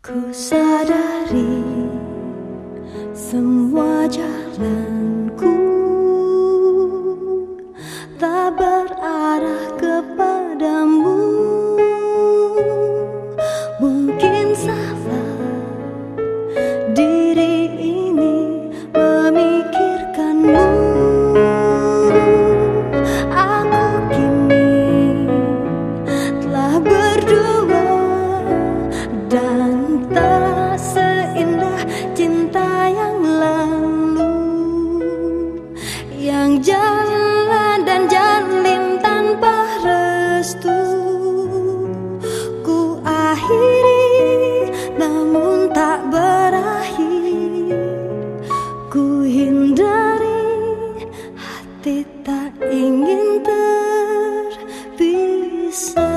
Ku sadari semua jalanku tak berarah kepadamu. Mungkin salah diri ini. ingin terpisah.